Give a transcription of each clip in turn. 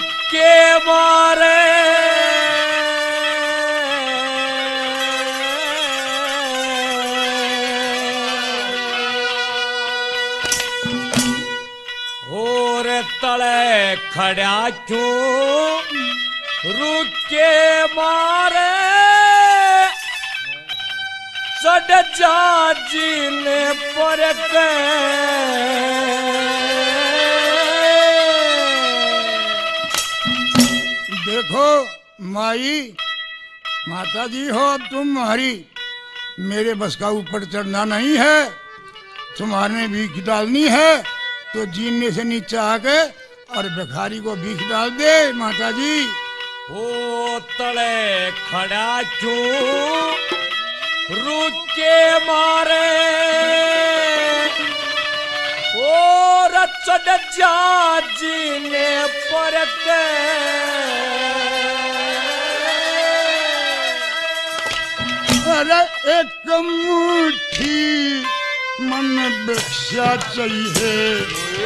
के मारे और तले खड़ा क्यों रुके मारे। सड जा जीने पर माई माता जी हो तुम हरी। मेरे बस का ऊपर चढ़ना नहीं है, तुम्हारे भीख डालनी है तो जीने से नीचे आके और भिखारी को भीख डाल दे माता जी ओ, तड़े खड़ा क्यों? रुक मारे। ओ रचड जा जीने पर अरे एक मुट्ठी मन भिक्षा चाहिए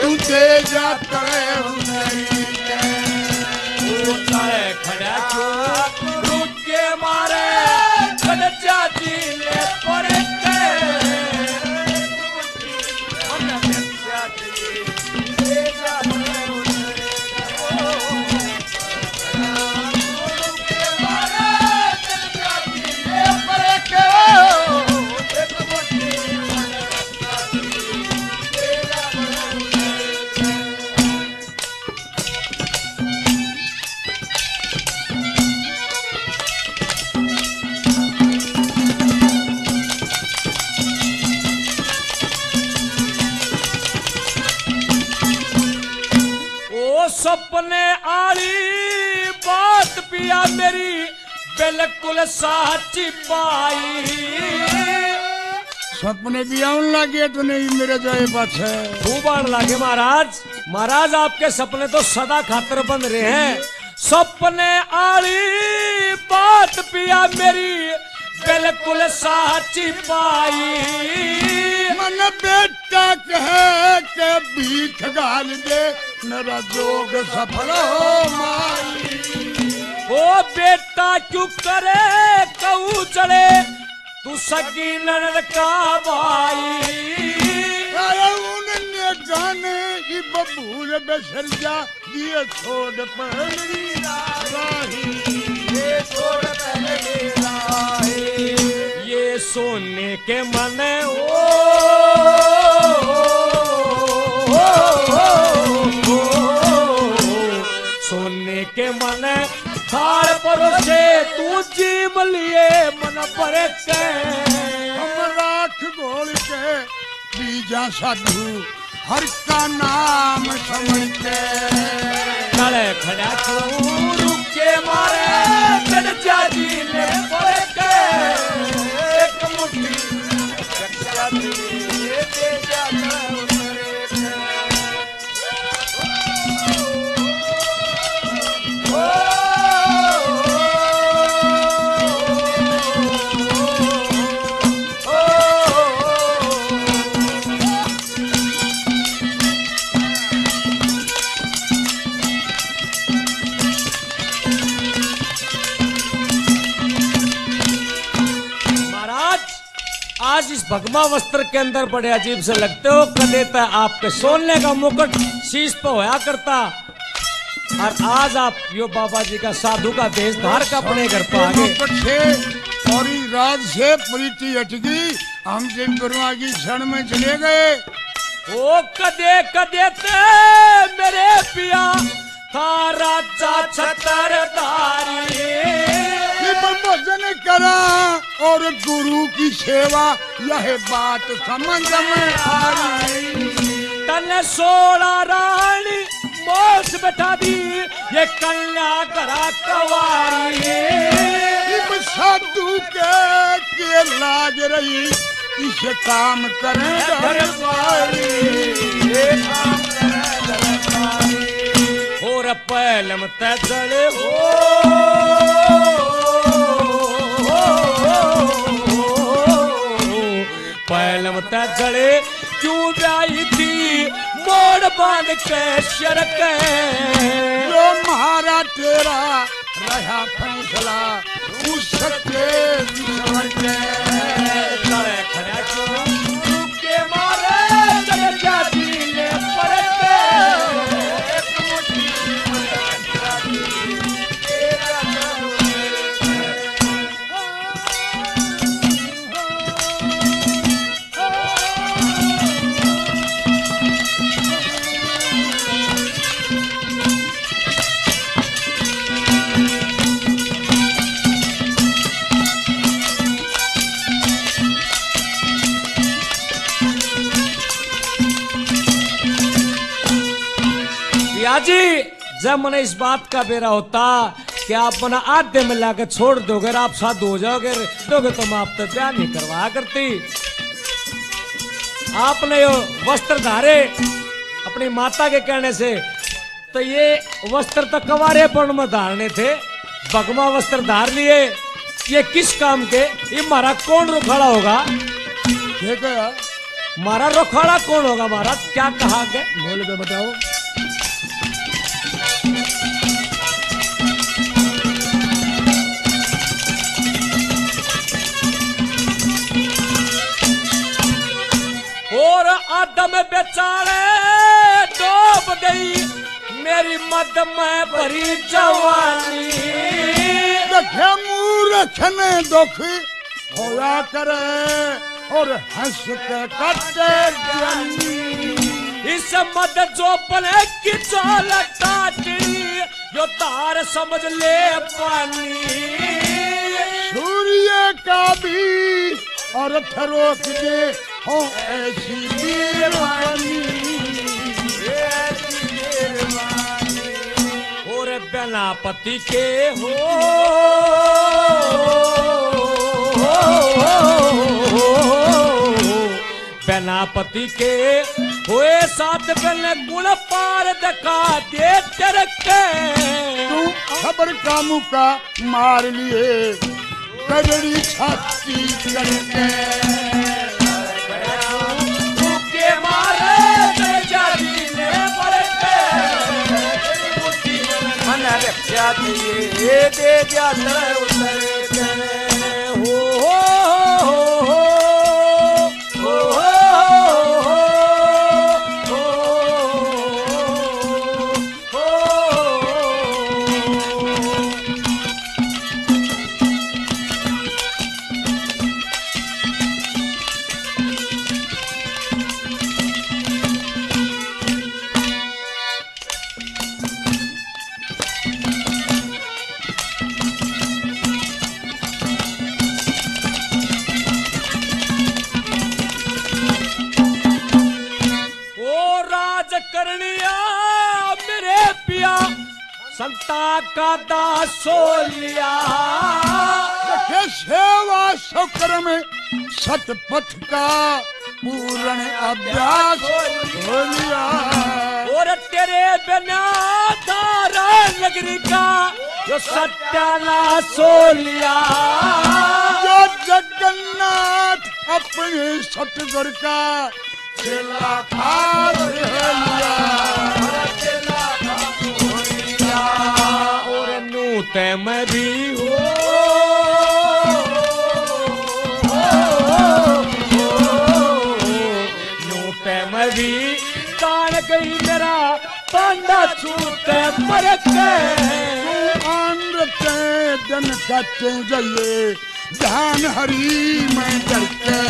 तू दे जा तड़े हुनरी के। ओ तले खड़ा रुक के मारे खड़ जा सपने आली बात पिया मेरी बिल्कुल साची पाई। सपने भी आने लगे तो नहीं मेरे जाए पास है। खूब लागे महाराज। महाराज आपके सपने तो सदा खातर बन रहे हैं। सपने आली बात पिया मेरी बिल्कुल साची पाई। मन बेटा कहे के भीख गाल दे मेरा जोग सफल हो माई। ओ बेटा क्यों करे कहू चढ़े तू सगी ननद का भाई। उनने गाने की बबूल बेसर जा दिए छोड़ पहली राही। ये छोड़ पहली राही। ये सोने के मन ओ सोने तू जीव लिए मन पर राख गोल के, बीजा साधु हर का नाम समझ के। खड़ा तू, रुक मारे चढ़ जा जी ले पर के। एक मुट्ठी रक्षा दिए दे जाता उतरे आज इस भगवा वस्त्र के अंदर बड़े अजीब से लगते हो। कदे तक आपके सोने का मुकुट शीश पे होया करता। और आज आप यो बाबा जी का साधु का देश धार का अपने घर पर और राज से प्रीति हट गई हम जिन गुरुआ की क्षण में चले गए। ओ कदे कदे ते मेरे पिया था राजा छतरधारी भजन करा और गुरु की सेवा यह बात समझ में आ रही तन सोड़ा रानी मोस बैठा दी ये कन्या करा कवारी। साधु के के लाज रही इस काम करें दरबारी और पहलम तजड़े हो। पहलम तड़े क्यों जाई थी, मोड़ बाँध के शरक। जो तेरा रहा फैसला, उस के पिया जी जब मैंने इस बात का बेरा होता कि आप मना आधे में लाकर छोड़ दोगे आप साथ हो जाओगे दोगे तो मैं आप तक ब्याह नहीं करवाया करती। आपने यो वस्त्र धारे अपनी माता के कहने से तो ये वस्त्र तो कवारेपन में धारने थे भगवा वस्त्र धार लिए ये किस काम के? ये मारा कौन रुखाड़ा होगा? क्या मारा रुखाड़ा कौन होगा मारा क्या कहा के बोल के बताओ। आदम बेचारे डूब गई। मेरी मद में भरी जवानी। देखे मूर्ख ने दुख होया करे और हंस के कटे इस मद जो बने की चाल टाटी जो तार समझ ले पानी। सूर्य का भी अर्थ रोक दे पति के हो बिना पति के हुए साथ बने गुण पार दिखा, दे चरके तू खबर का मुका मार लिए कजड़ी छाती करके। ये दे जाता उतरे। संता का दासो लिया। रखे सेवा शुक्र में सतपथ का पूर्ण अभ्यास हो लिया। और तेरे बिना धारा नगरी का जो सत्यानाश हो लिया। जो जगन्नाथ अपने सतगुर का चेला खास है लिया। नूत में भी हो। नूत में भी कान गई मेरा पांडा छूते पर के आंध्रते जन कटे जाइए ध्यान हरी में करके